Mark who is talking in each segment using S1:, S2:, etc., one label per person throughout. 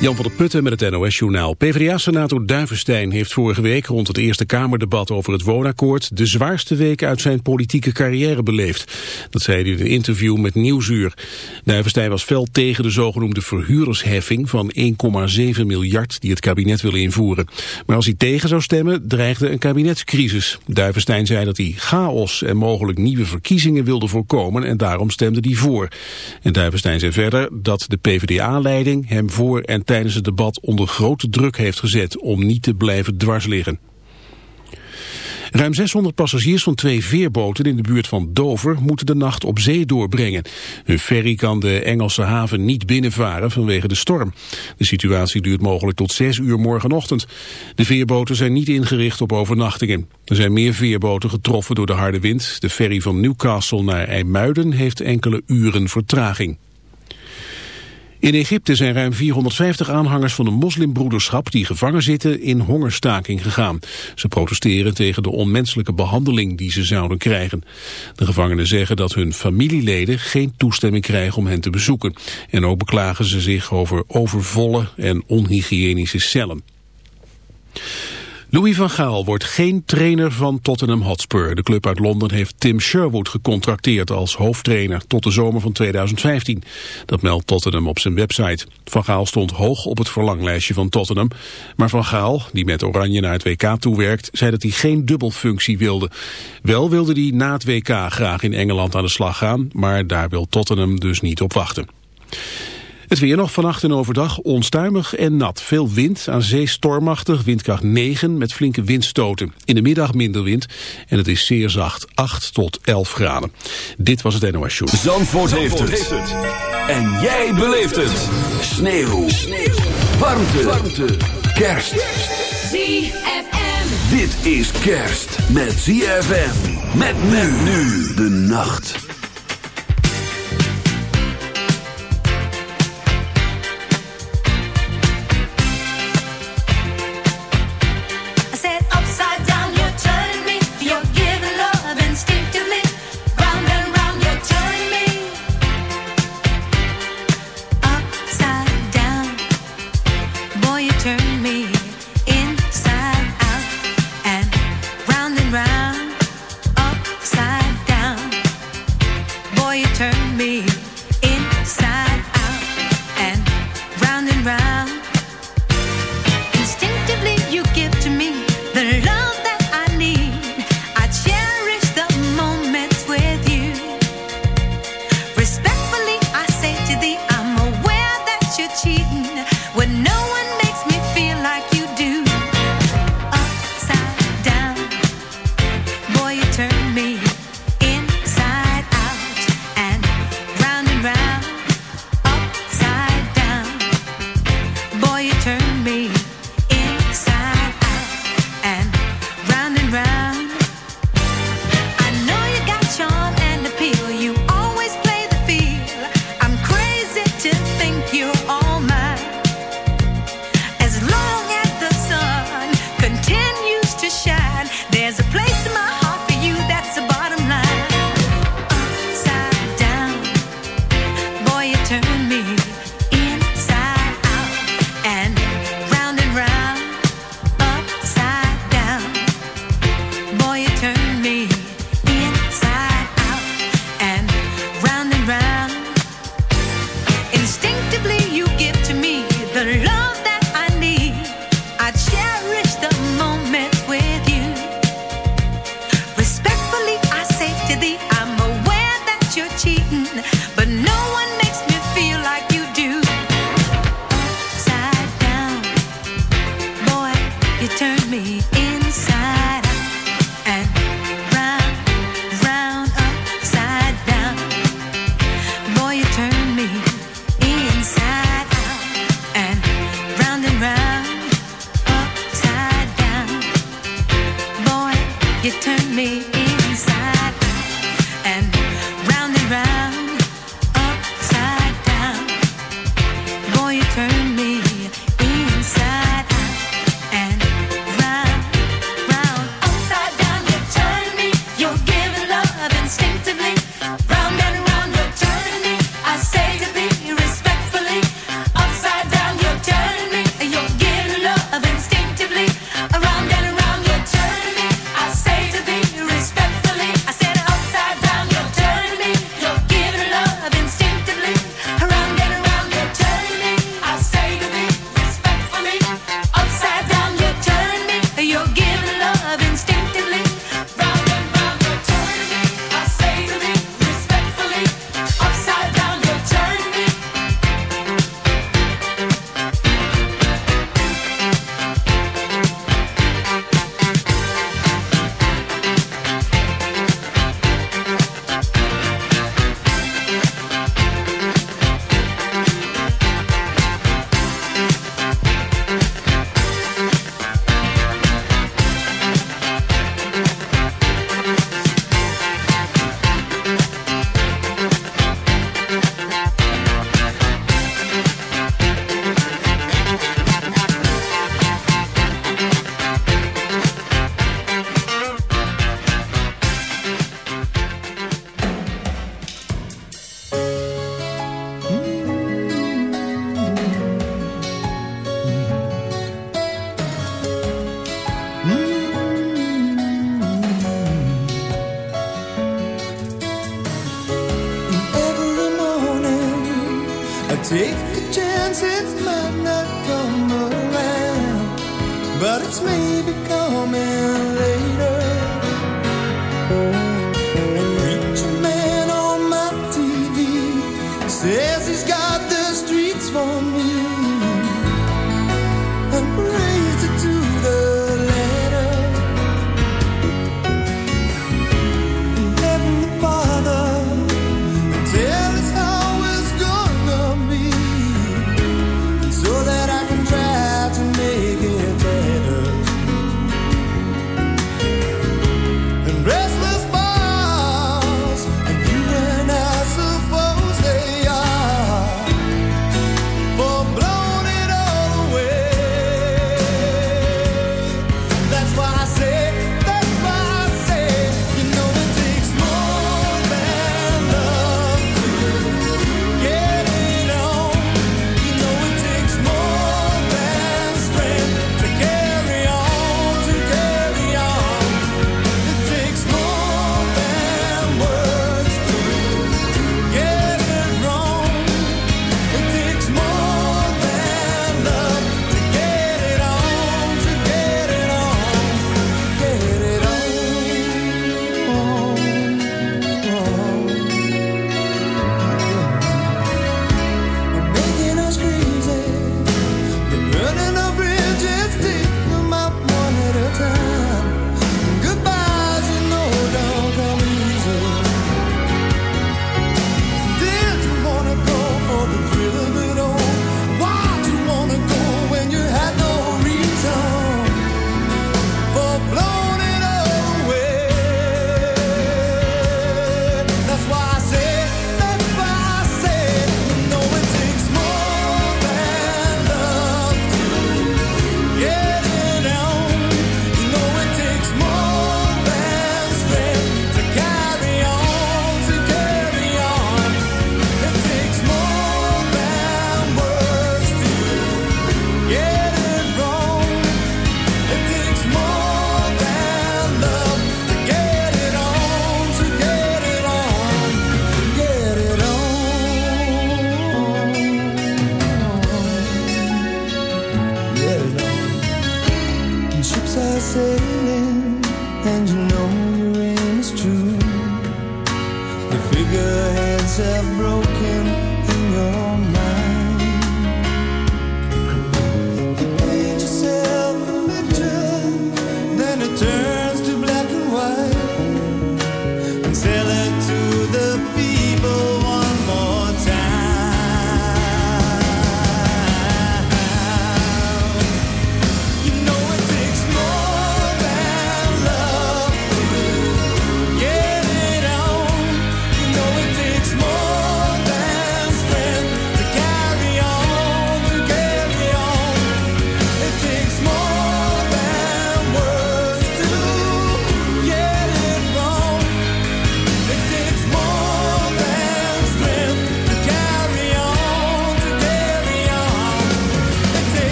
S1: Jan van der Putten met het NOS-journaal. PvdA-senator Duivenstein heeft vorige week rond het Eerste Kamerdebat over het woonakkoord de zwaarste week uit zijn politieke carrière beleefd. Dat zei hij in een interview met Nieuwsuur. Duivenstein was fel tegen de zogenoemde verhuurdersheffing van 1,7 miljard die het kabinet wil invoeren. Maar als hij tegen zou stemmen, dreigde een kabinetscrisis. Duivenstein zei dat hij chaos en mogelijk nieuwe verkiezingen wilde voorkomen en daarom stemde hij voor. En Duivenstein zei verder dat de PvdA-leiding hem voor en tijdens het debat onder grote druk heeft gezet om niet te blijven dwars liggen. Ruim 600 passagiers van twee veerboten in de buurt van Dover moeten de nacht op zee doorbrengen. Hun ferry kan de Engelse haven niet binnenvaren vanwege de storm. De situatie duurt mogelijk tot 6 uur morgenochtend. De veerboten zijn niet ingericht op overnachtingen. Er zijn meer veerboten getroffen door de harde wind. De ferry van Newcastle naar IJmuiden heeft enkele uren vertraging. In Egypte zijn ruim 450 aanhangers van de moslimbroederschap die gevangen zitten in hongerstaking gegaan. Ze protesteren tegen de onmenselijke behandeling die ze zouden krijgen. De gevangenen zeggen dat hun familieleden geen toestemming krijgen om hen te bezoeken. En ook beklagen ze zich over overvolle en onhygiënische cellen. Louis van Gaal wordt geen trainer van Tottenham Hotspur. De club uit Londen heeft Tim Sherwood gecontracteerd als hoofdtrainer tot de zomer van 2015. Dat meldt Tottenham op zijn website. Van Gaal stond hoog op het verlanglijstje van Tottenham. Maar Van Gaal, die met Oranje naar het WK toewerkt, zei dat hij geen dubbelfunctie wilde. Wel wilde hij na het WK graag in Engeland aan de slag gaan, maar daar wil Tottenham dus niet op wachten. Het weer nog vannacht en overdag onstuimig en nat. Veel wind, aan zee stormachtig, windkracht 9 met flinke windstoten. In de middag minder wind en het is zeer zacht, 8 tot 11 graden. Dit was het NOS Show.
S2: Zandvoort, heeft, het. En jij beleeft het. Sneeuw. Sneeuw. Warmte. Warmte. Kerst.
S3: ZFM.
S2: Dit is kerst met ZFM. Met men nu de nacht.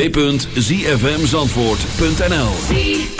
S2: www.zfmzandvoort.nl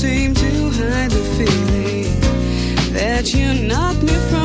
S4: seem to hide the feeling that you knocked me from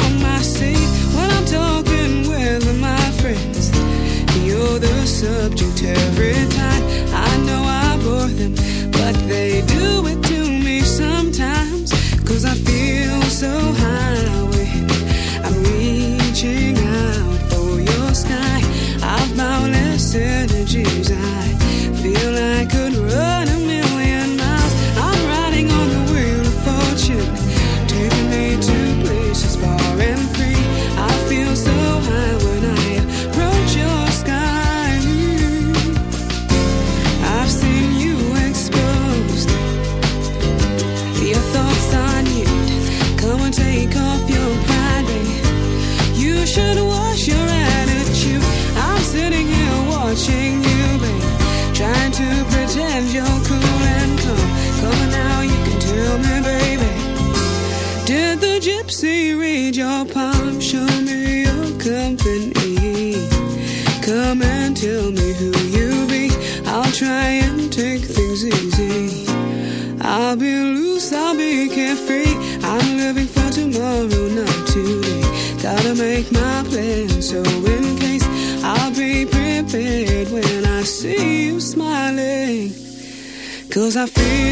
S4: i feel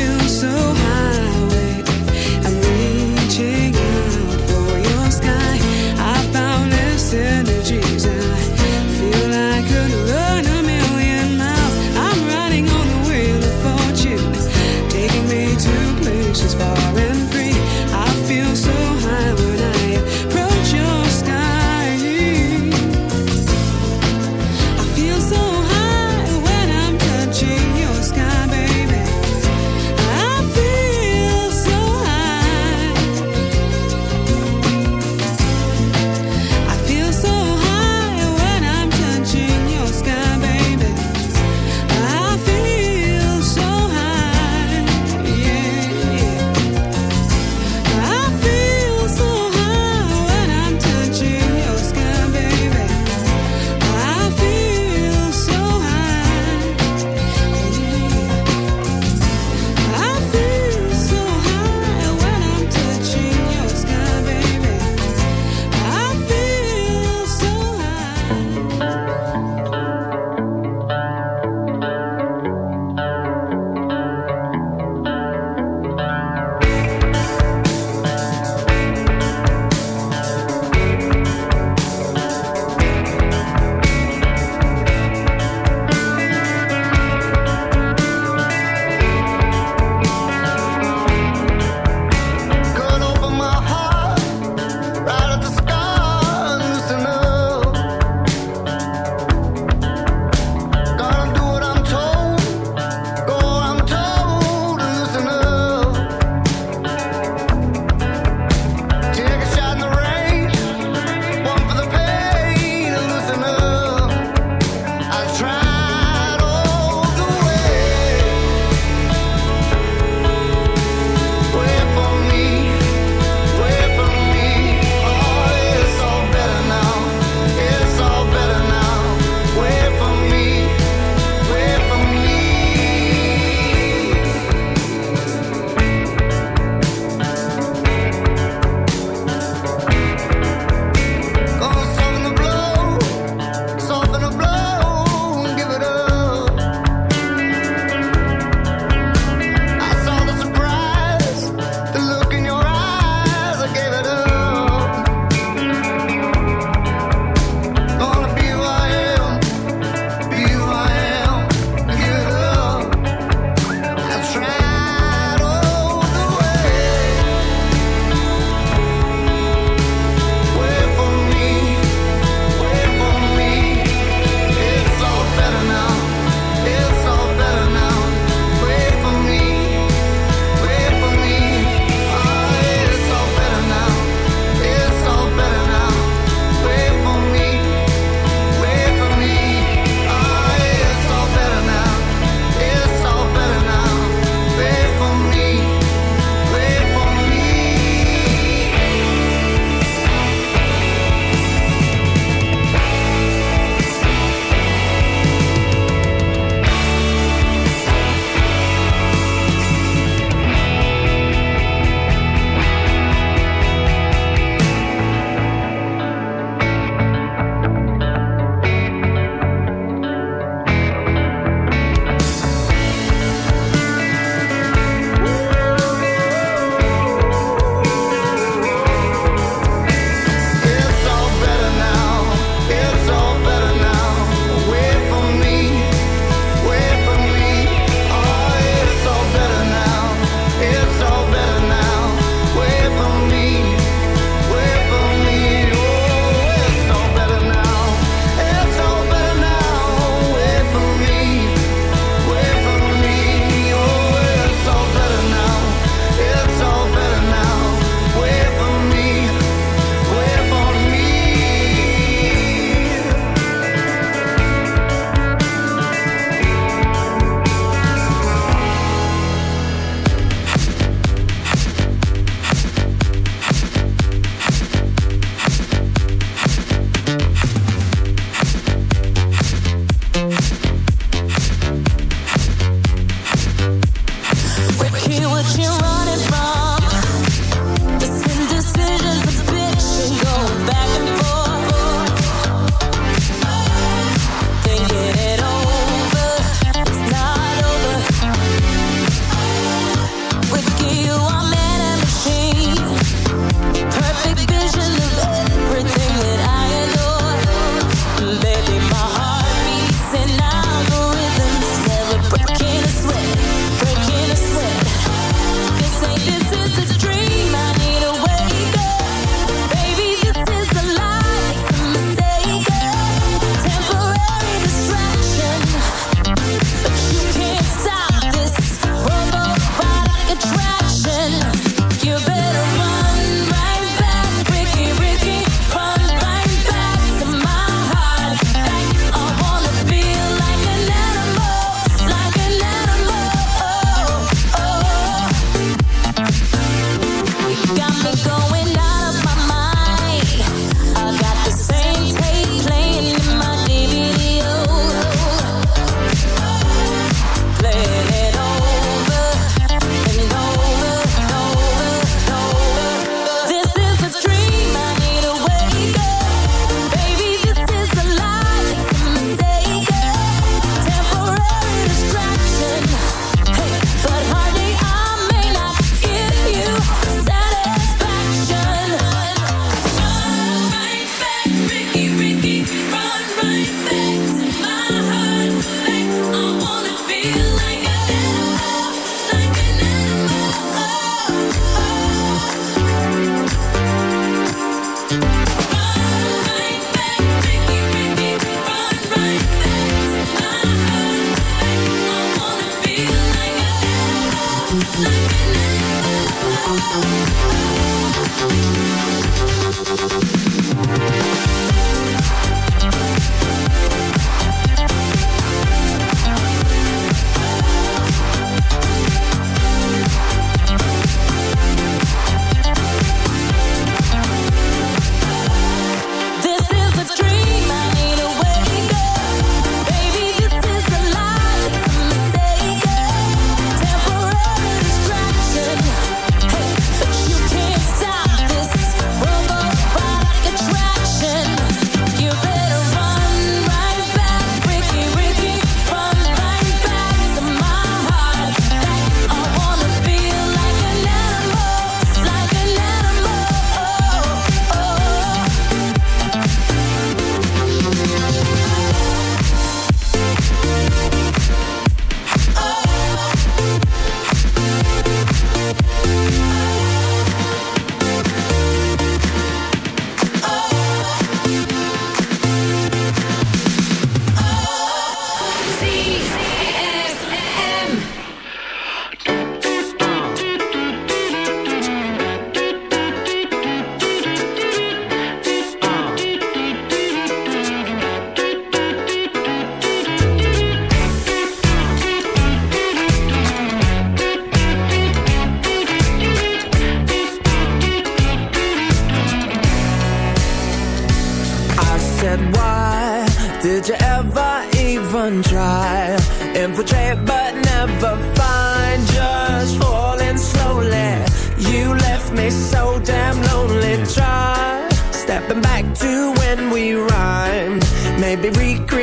S4: me so
S5: damn lonely. Try stepping back to when we rhymed. Maybe recreate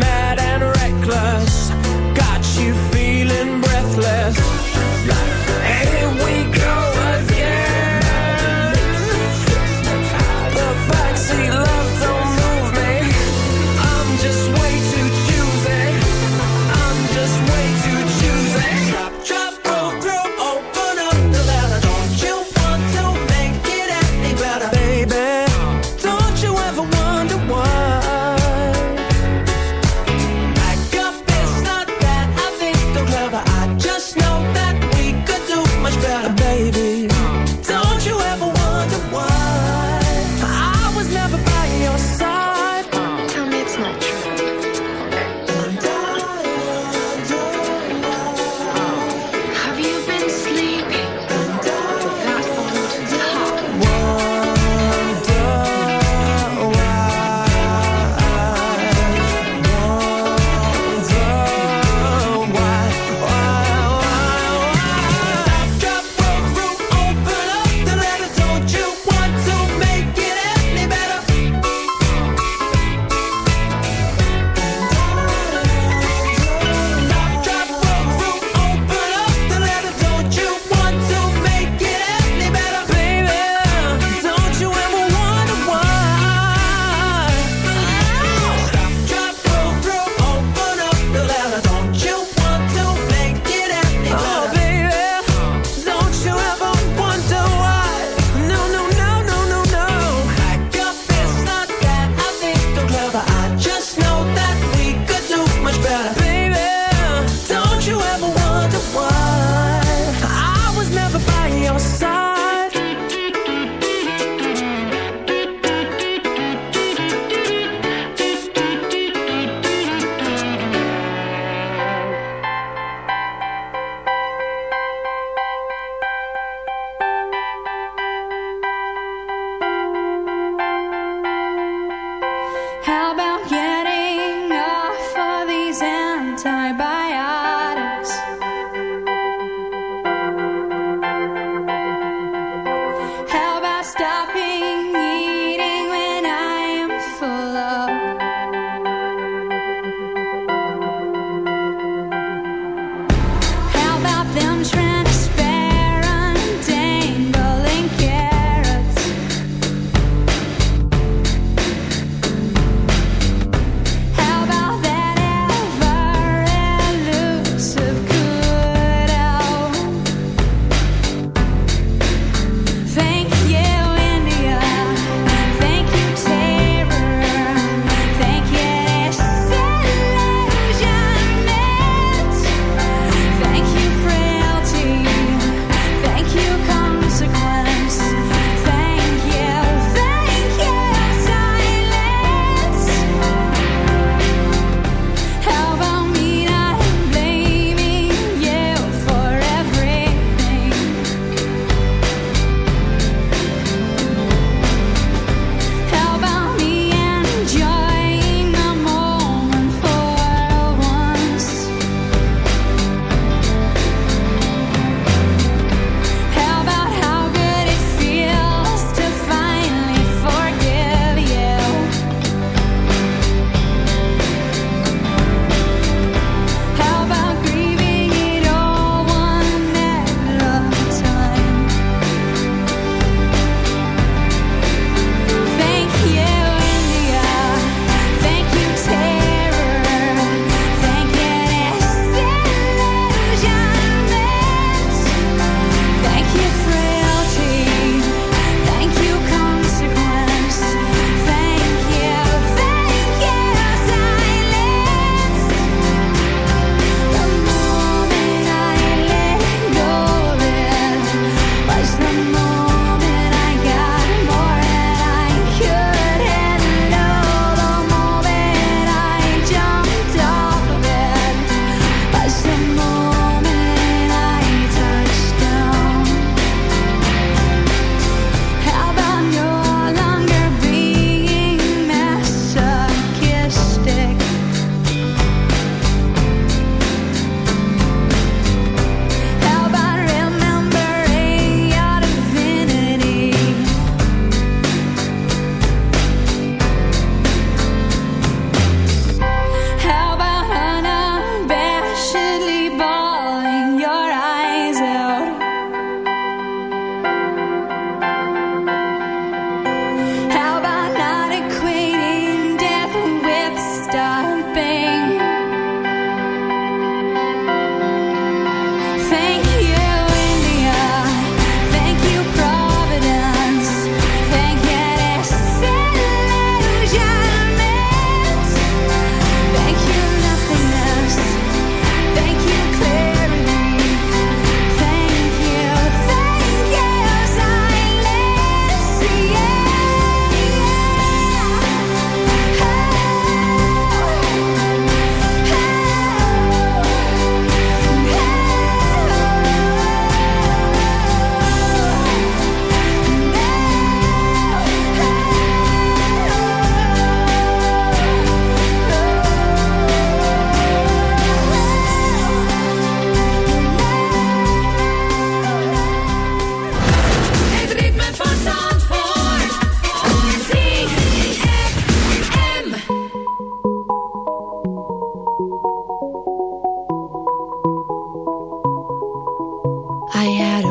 S6: I had a